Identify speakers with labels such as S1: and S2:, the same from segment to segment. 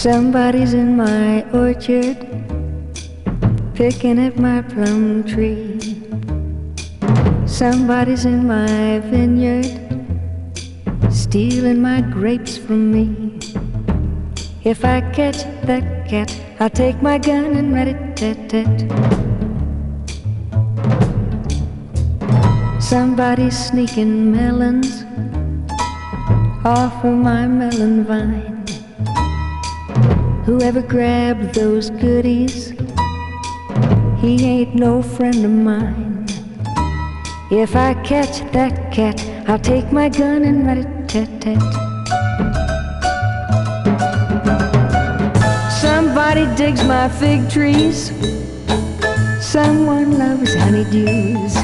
S1: Somebody's in my orchard, picking at my plum tree. Somebody's in my vineyard, stealing my grapes from me. If I catch that cat, I'll take my gun and rat it tat tat. Somebody's sneaking melons off of my melon vine. Whoever grabbed those goodies, he ain't no friend of mine. If I catch that cat, I'll take my gun and rat it tat tat. Somebody digs my fig trees. Someone loves honeydews.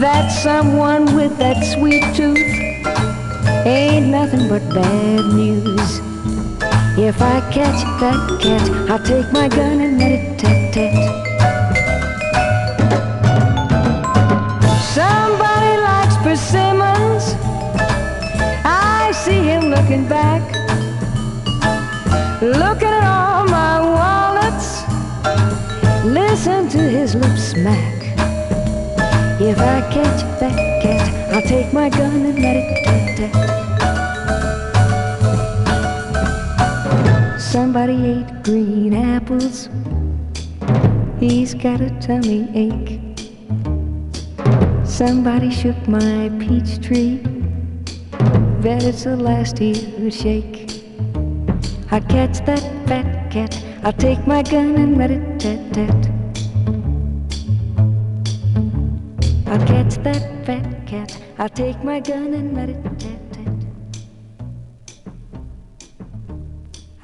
S1: That someone with that sweet tooth ain't nothing but bad news. If I catch that cat, I'll take my gun and let it tat tat. Somebody likes persimmons. I see him looking back, looking at all my walnuts. Listen to his lips smack. If I catch that cat, I'll take my gun and let it tat tat. Somebody ate green apples. He's got a tummy ache. Somebody shook my peach tree. Bet it's the last he'll shake. I catch that fat cat. I'll take my gun and let it tat tat. I'll catch that fat cat. I'll take my gun and let it tat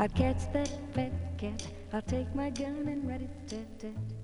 S1: I'll catch that fat cat. I'll take my gun and it tat tat.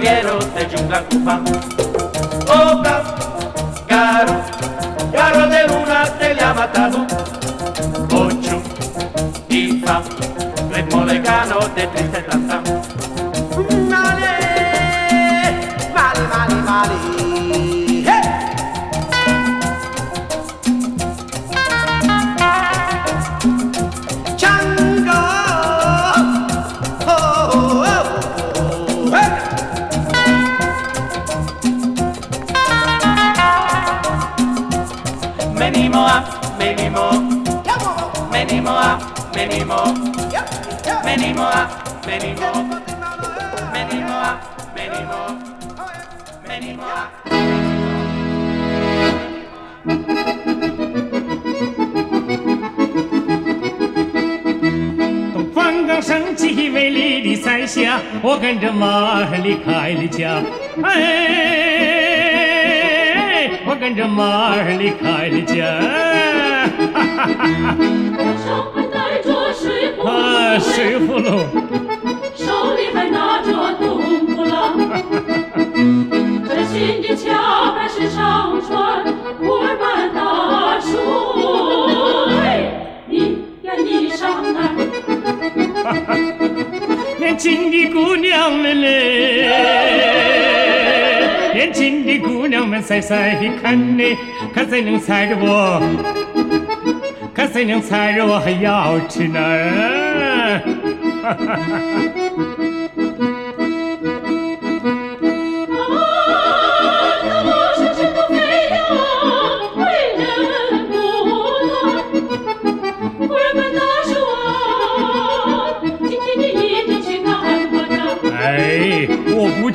S2: ingenieros de Yungla Cupán. Obras, caro, caro de
S3: luna se le ha matado. Ocho, tifa, tres molecanos de
S2: tristeza.
S3: Many more, many more, many more, many more.
S4: 东方刚升起美丽的彩霞，我跟着马儿离开了家。哎，我跟着马儿离开了家。
S5: 手还带着水葫
S4: 啊，
S5: 芦，
S4: 水葫芦，
S5: 大叔，哎，你呀你上哪儿？
S4: 年轻的姑娘们嘞，年轻的姑娘们猜猜看呢，看谁能猜着我，看谁能猜着我还要去哪儿？
S5: 啊，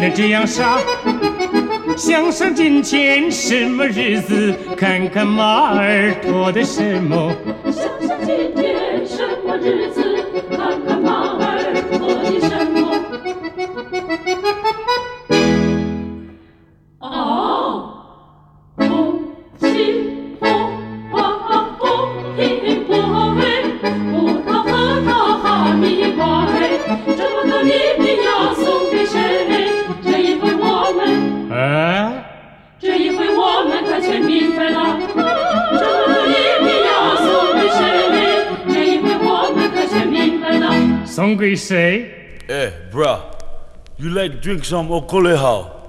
S4: 能这样傻？想
S5: 想今天什么日子？看看马儿驮的什么？
S4: say?
S6: Eh, bruh, you like drink some okolehao?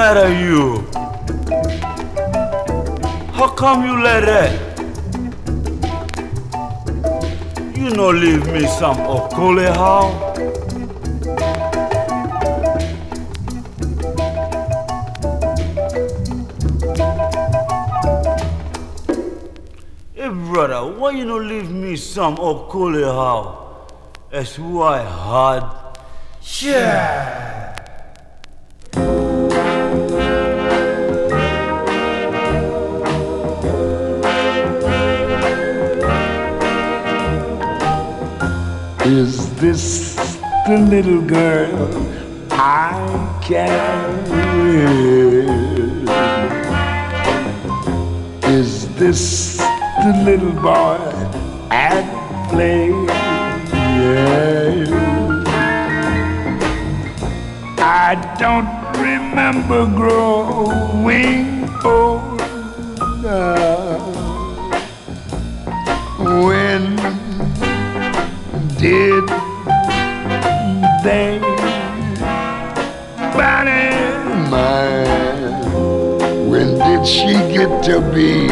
S6: Matter, you? How come you let that? You no leave me some okole how? Hey brother, why you no leave me some okolehao? That's why hard.
S7: Is this the little girl I carry? Is this the little boy at play? Yeah. I don't remember growing older when did they? Bonnie mine when did she get to be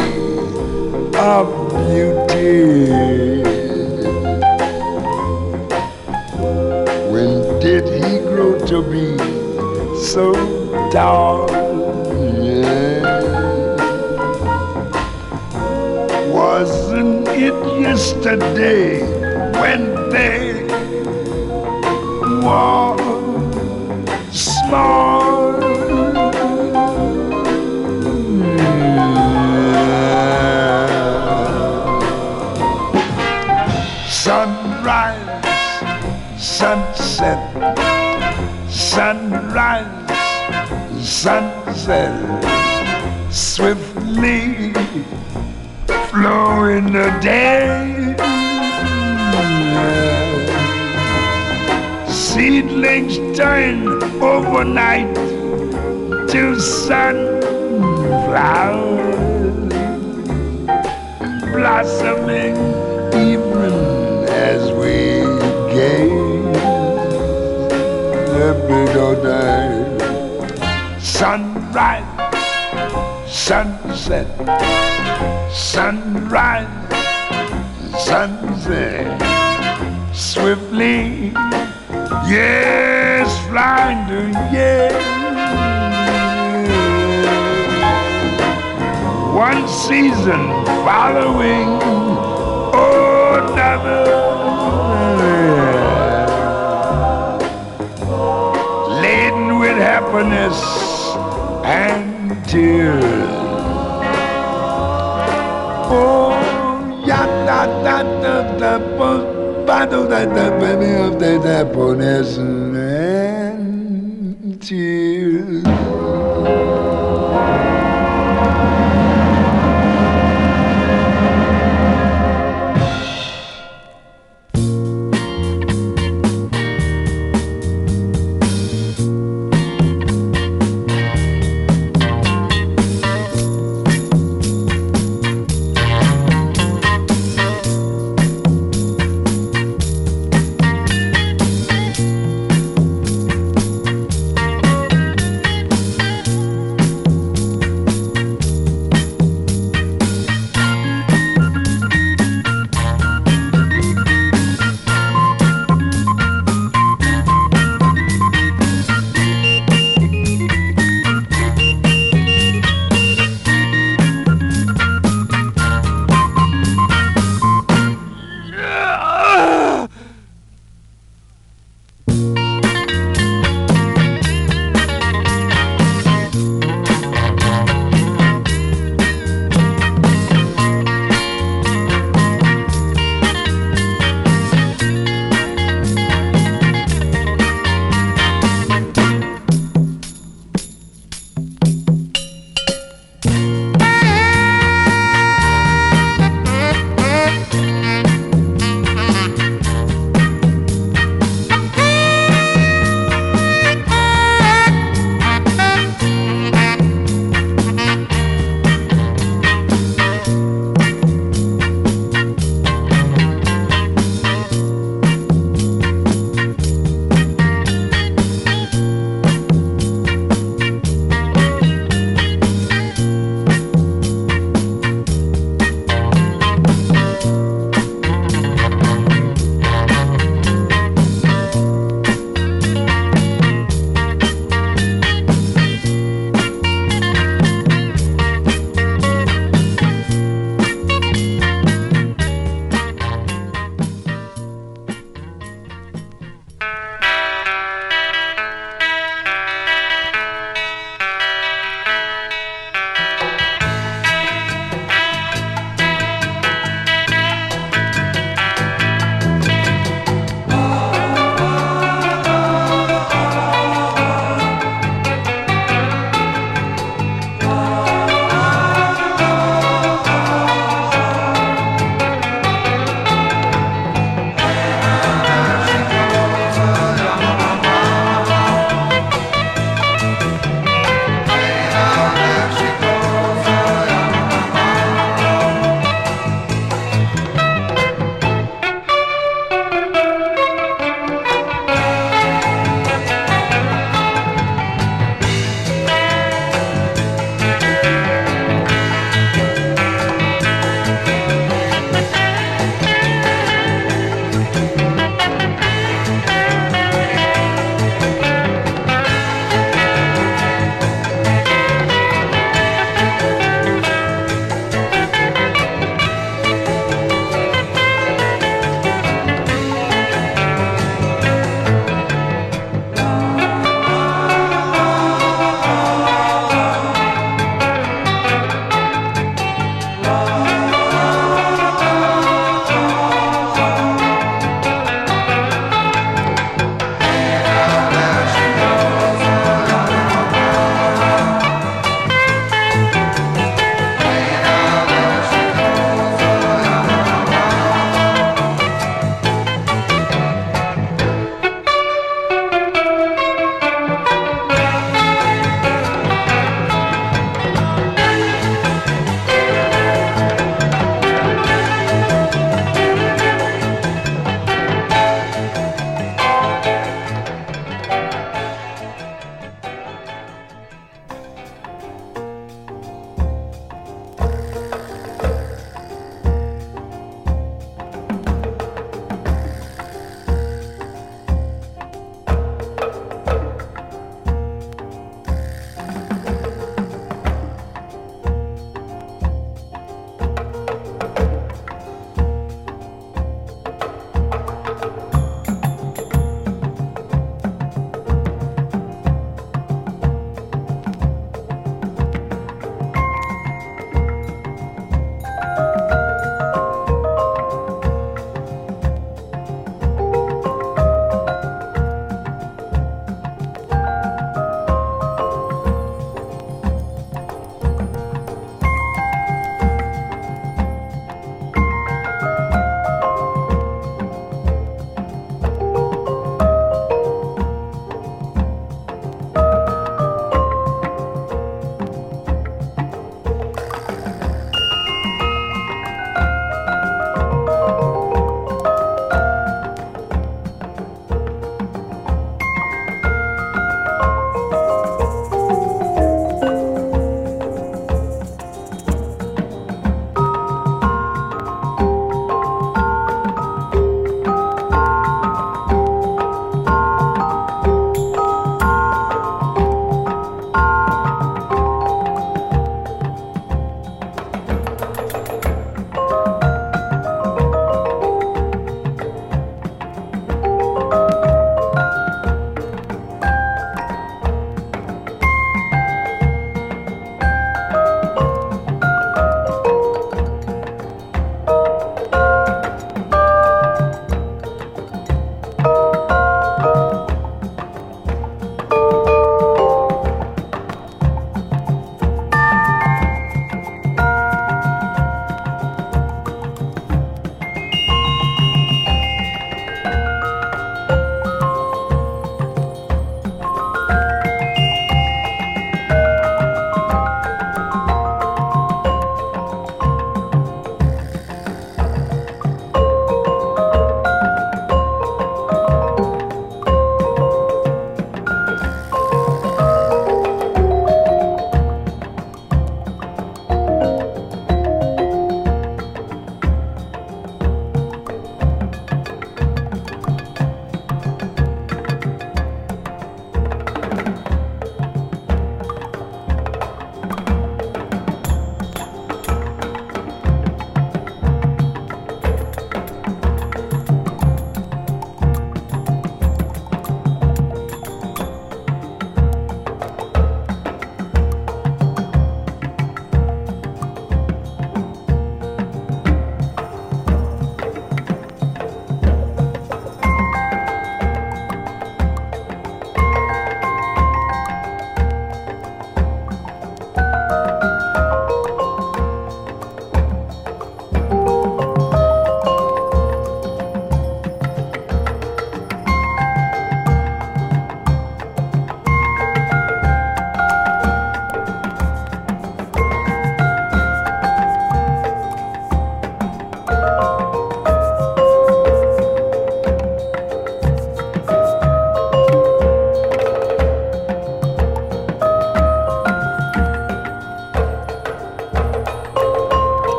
S7: a beauty? When did he grow to be so tall? Wasn't it yesterday when they were sunset, sunrise, sunset, swiftly, yes, flying to yes. One season following oh, another, laden with happiness bando da da penny of the happiness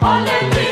S8: Hallelujah.